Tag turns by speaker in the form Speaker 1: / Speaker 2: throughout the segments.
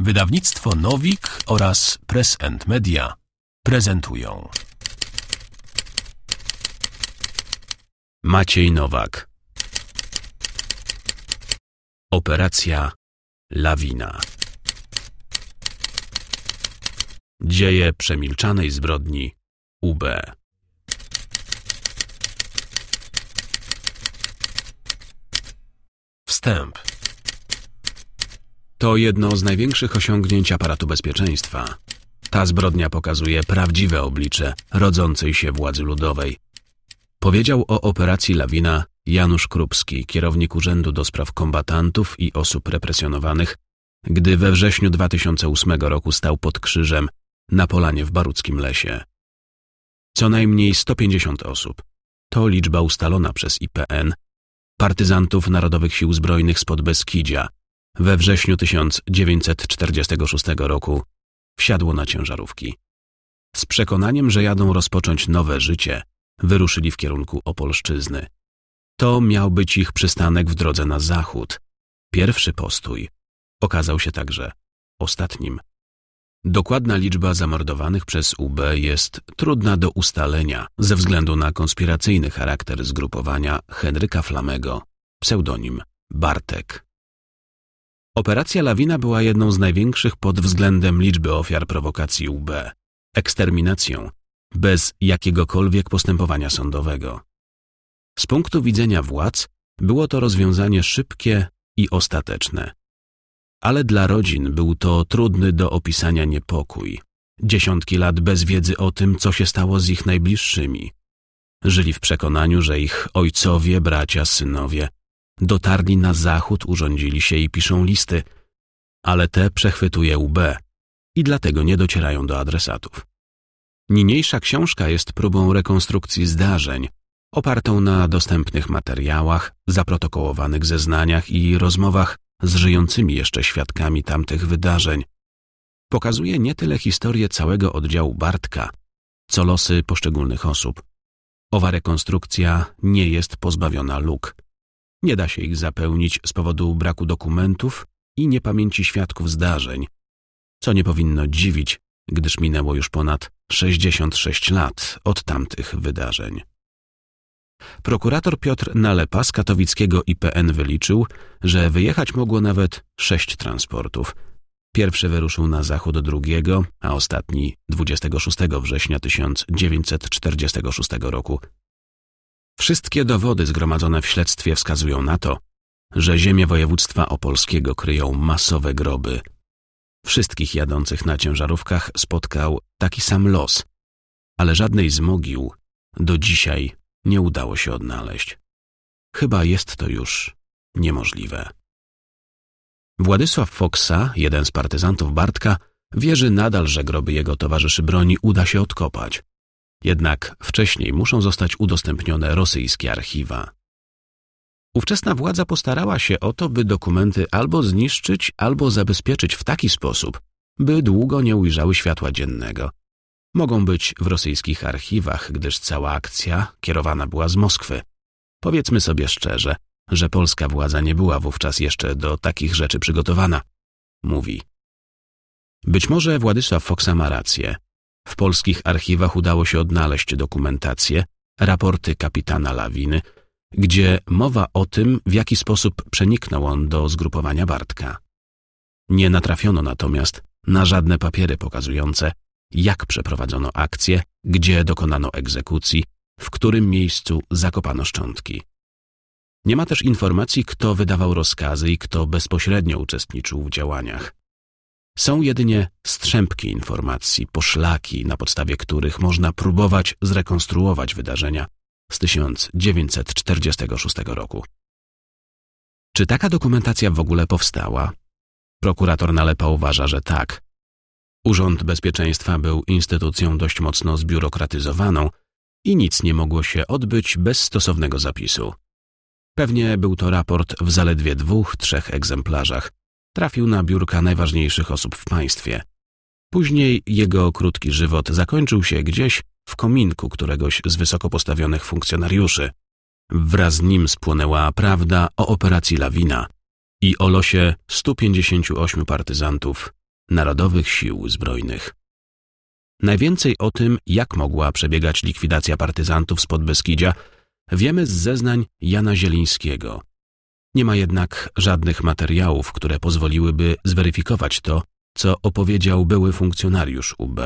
Speaker 1: Wydawnictwo Nowik oraz Press and Media prezentują.
Speaker 2: Maciej Nowak. Operacja Lawina. Dzieje przemilczanej zbrodni UB
Speaker 1: Wstęp
Speaker 2: To jedno z największych osiągnięć aparatu bezpieczeństwa. Ta zbrodnia pokazuje prawdziwe oblicze rodzącej się władzy ludowej. Powiedział o operacji Lawina Janusz Krupski, kierownik Urzędu do Spraw Kombatantów i Osób Represjonowanych, gdy we wrześniu 2008 roku stał pod krzyżem na polanie w Baruckim Lesie. Co najmniej 150 osób. To liczba ustalona przez IPN, partyzantów Narodowych Sił Zbrojnych spod Beskidzia, we wrześniu 1946 roku wsiadło na ciężarówki. Z przekonaniem, że jadą rozpocząć nowe życie, wyruszyli w kierunku Opolszczyzny. To miał być ich przystanek w drodze na zachód. Pierwszy postój okazał się także ostatnim. Dokładna liczba zamordowanych przez UB jest trudna do ustalenia ze względu na konspiracyjny charakter zgrupowania Henryka Flamego, pseudonim Bartek. Operacja Lawina była jedną z największych pod względem liczby ofiar prowokacji UB, eksterminacją, bez jakiegokolwiek postępowania sądowego. Z punktu widzenia władz było to rozwiązanie szybkie i ostateczne. Ale dla rodzin był to trudny do opisania niepokój. Dziesiątki lat bez wiedzy o tym, co się stało z ich najbliższymi. Żyli w przekonaniu, że ich ojcowie, bracia, synowie dotarli na zachód, urządzili się i piszą listy, ale te przechwytuje UB i dlatego nie docierają do adresatów. Niniejsza książka jest próbą rekonstrukcji zdarzeń, opartą na dostępnych materiałach, zaprotokołowanych zeznaniach i rozmowach z żyjącymi jeszcze świadkami tamtych wydarzeń. Pokazuje nie tyle historię całego oddziału Bartka, co losy poszczególnych osób. Owa rekonstrukcja nie jest pozbawiona luk. Nie da się ich zapełnić z powodu braku dokumentów i niepamięci świadków zdarzeń, co nie powinno dziwić, gdyż minęło już ponad 66 lat od tamtych wydarzeń. Prokurator Piotr Nalepa z katowickiego IPN wyliczył, że wyjechać mogło nawet sześć transportów. Pierwszy wyruszył na zachód drugiego, a ostatni 26 września 1946 roku. Wszystkie dowody zgromadzone w śledztwie wskazują na to, że ziemie województwa opolskiego kryją masowe groby. Wszystkich jadących na ciężarówkach spotkał taki sam los, ale żadnej z mogił do dzisiaj nie udało się odnaleźć. Chyba jest to już niemożliwe. Władysław Foksa, jeden z partyzantów Bartka, wierzy nadal, że groby jego towarzyszy broni uda się odkopać. Jednak wcześniej muszą zostać udostępnione rosyjskie archiwa. Ówczesna władza postarała się o to, by dokumenty albo zniszczyć, albo zabezpieczyć w taki sposób, by długo nie ujrzały światła dziennego. Mogą być w rosyjskich archiwach, gdyż cała akcja kierowana była z Moskwy. Powiedzmy sobie szczerze, że polska władza nie była wówczas jeszcze do takich rzeczy przygotowana, mówi. Być może Władysław Foksa ma rację. W polskich archiwach udało się odnaleźć dokumentację, raporty kapitana Lawiny, gdzie mowa o tym, w jaki sposób przeniknął on do zgrupowania Bartka. Nie natrafiono natomiast na żadne papiery pokazujące, jak przeprowadzono akcję, gdzie dokonano egzekucji, w którym miejscu zakopano szczątki. Nie ma też informacji, kto wydawał rozkazy i kto bezpośrednio uczestniczył w działaniach. Są jedynie strzępki informacji, poszlaki, na podstawie których można próbować zrekonstruować wydarzenia z 1946 roku. Czy taka dokumentacja w ogóle powstała? Prokurator Nalepa uważa, że tak. Urząd Bezpieczeństwa był instytucją dość mocno zbiurokratyzowaną i nic nie mogło się odbyć bez stosownego zapisu. Pewnie był to raport w zaledwie dwóch, trzech egzemplarzach. Trafił na biurka najważniejszych osób w państwie. Później jego krótki żywot zakończył się gdzieś w kominku któregoś z wysoko postawionych funkcjonariuszy. Wraz z nim spłonęła prawda o operacji Lawina i o losie 158 partyzantów Narodowych Sił Zbrojnych. Najwięcej o tym, jak mogła przebiegać likwidacja partyzantów z Podbeskidzia, wiemy z zeznań Jana Zielińskiego. Nie ma jednak żadnych materiałów, które pozwoliłyby zweryfikować to, co opowiedział były funkcjonariusz UB.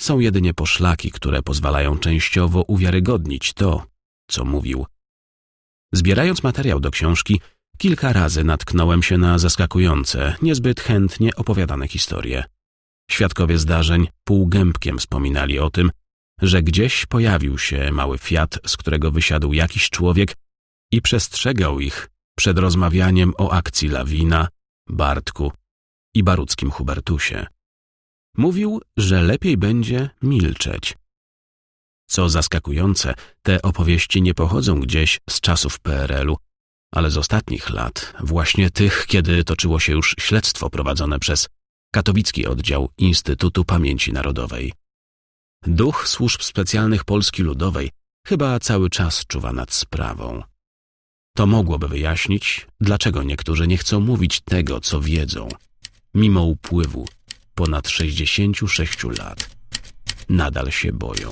Speaker 2: Są jedynie poszlaki, które pozwalają częściowo uwiarygodnić to, co mówił. Zbierając materiał do książki, kilka razy natknąłem się na zaskakujące, niezbyt chętnie opowiadane historie. Świadkowie zdarzeń półgębkiem wspominali o tym, że gdzieś pojawił się mały Fiat, z którego wysiadł jakiś człowiek i przestrzegał ich przed rozmawianiem o akcji Lawina, Bartku i baruckim Hubertusie. Mówił, że lepiej będzie milczeć. Co zaskakujące, te opowieści nie pochodzą gdzieś z czasów PRL-u, ale z ostatnich lat, właśnie tych, kiedy toczyło się już śledztwo prowadzone przez katowicki oddział Instytutu Pamięci Narodowej. Duch służb specjalnych Polski Ludowej chyba cały czas czuwa nad sprawą. To mogłoby wyjaśnić, dlaczego niektórzy nie chcą mówić tego, co wiedzą, mimo upływu ponad 66 lat. Nadal się boją.